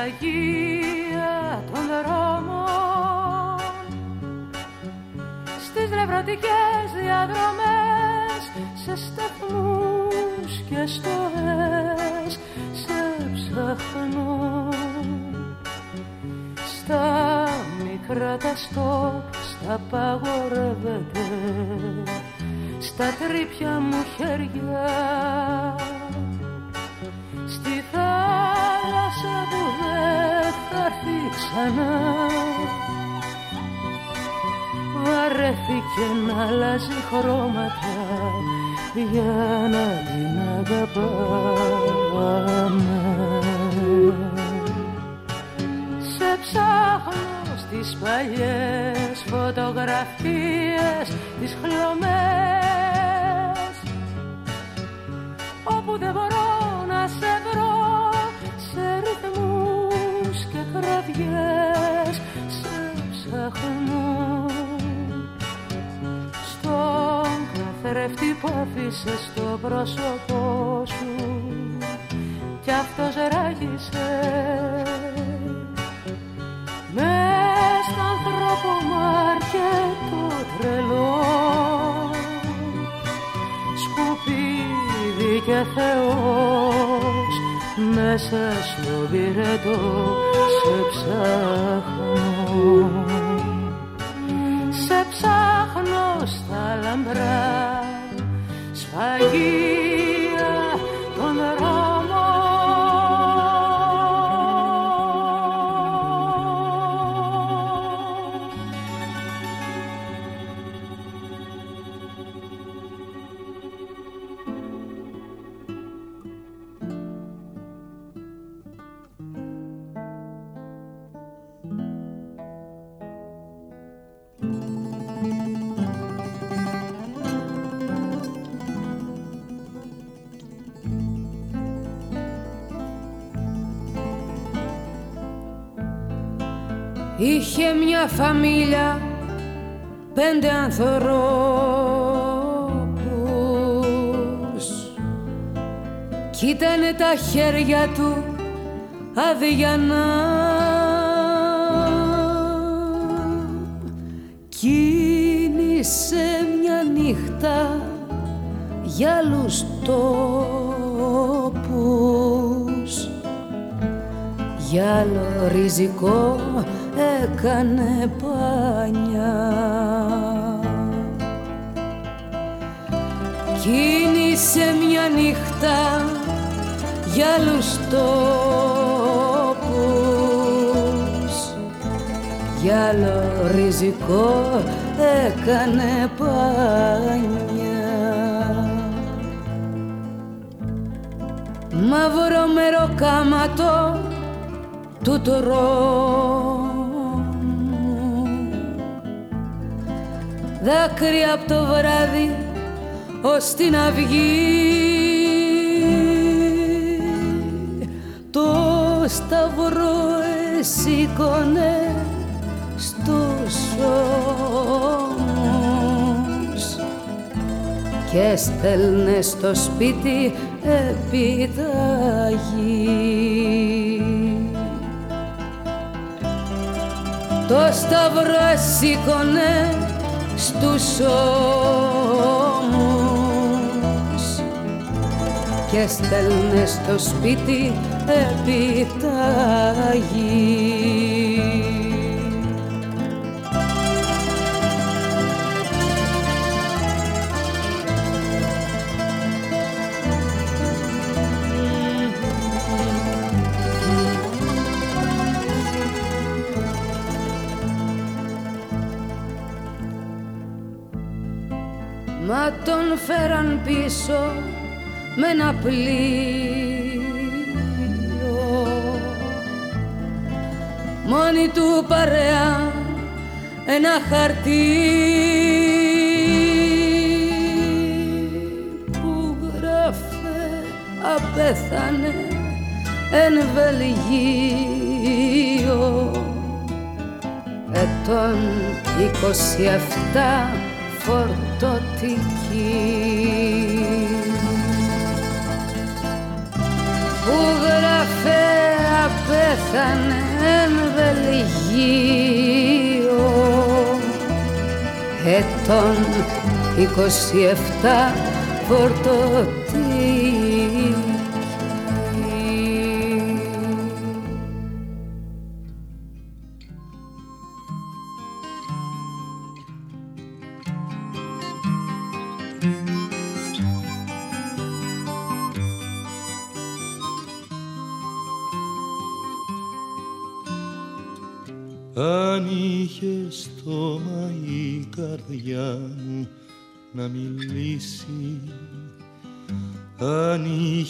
[SPEAKER 7] σφαγεία των δρόμων. Στις νευρωτικές διαδρομές σε σταθμούς και στοές σε ψάχνω Στα μικρά τα στόπ, στα παγορεύεται στα τρύπια μου χέρια ξανά. Βαρέθηκε να αλλάζει χρώματα για να την αγαπάμε. Σε ψάχνω στις παλιές φωτογραφίες τις χλωμές άφησε στο πρόσωπό σου. Κι αυτός ράγισε μες στα ανθρώπο το τρελό. Σκουπίδι και Θεός μέσα στο πυρετό σε ψάχνω Είχε μια φαμίλια πέντε ανθρώπους. Κι ήτανε τα χέρια του αδιανά κίνησε μια νύχτα για άλλους τόπους. Για άλλο ριζικό έκανε πάνια Κίνησε μια νύχτα για άλλους τόπους. Για άλλο ριζικό έκανε πάνια Μαύρο μεροκάματο του τρόμου δάκρυα από το βράδυ ως την αυγή. Το σταυρό εσήκωνε στους ώμους και στέλνε στο σπίτι επιταγή το σταυρό σήκωνε στους ώμους. Και στέλνε στο σπίτι επιταγή τον φέραν πίσω με ένα πλοίο. Μόνη του παρέα ένα χαρτί που γράφε απέθανε εν Βελγίο. Ετών 27 φορτωτική που γράφε απέθανε εν Βελγίο. Ετών 27 φορτωτική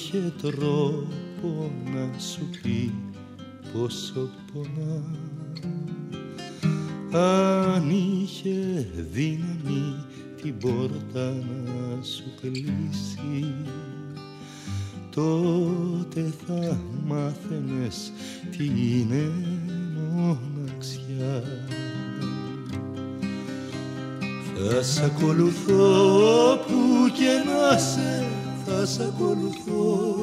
[SPEAKER 24] είχε τρόπο να σου πει πόσο πονά. Αν είχε δύναμη την πόρτα να σου κλείσει τότε θα μάθαινες τι είναι μοναξιά. Θα σ' ακολουθώ που και να σε θα σ' ακολουθώ.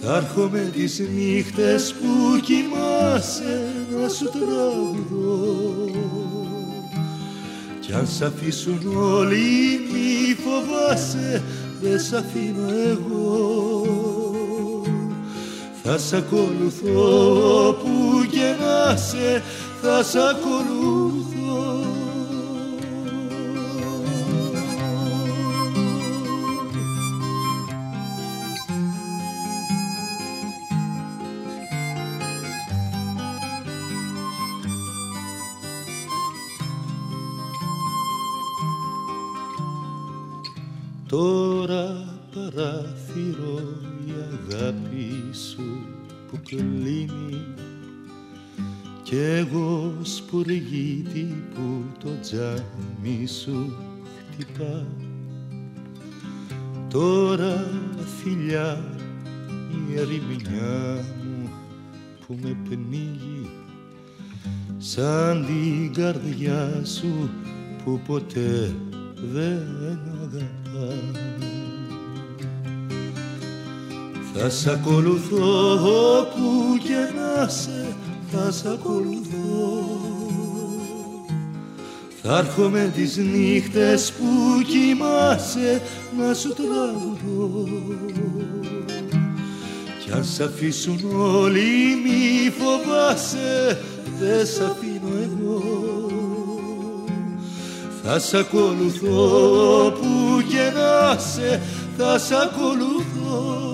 [SPEAKER 24] Θα έρχομαι τις νύχτες που κοιμάσαι να σου τραγουδώ. Κι αν σ' αφήσουν όλοι μη φοβάσαι δεν σ' αφήνω εγώ. Θα σ' ακολουθώ που και να σε θα σ' ακολουθώ σου που κλείνει. Κι εγώ σπουργίτη που το τζάμι σου χτυπά. Τώρα φιλιά η ερημιά μου που με πνίγει. Σαν την καρδιά σου που ποτέ δεν αγαπά Θα σ' ακολουθώ όπου και να σε θα σ' ακολουθώ. Θα έρχομαι τις νύχτες που κοιμάσαι να σου τραγουδώ. Κι αν σ' αφήσουν όλοι μη φοβάσαι δεν σ' αφήνω εγώ. Θα σ' ακολουθώ που και να σε θα σ' ακολουθώ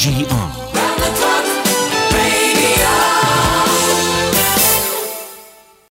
[SPEAKER 25] G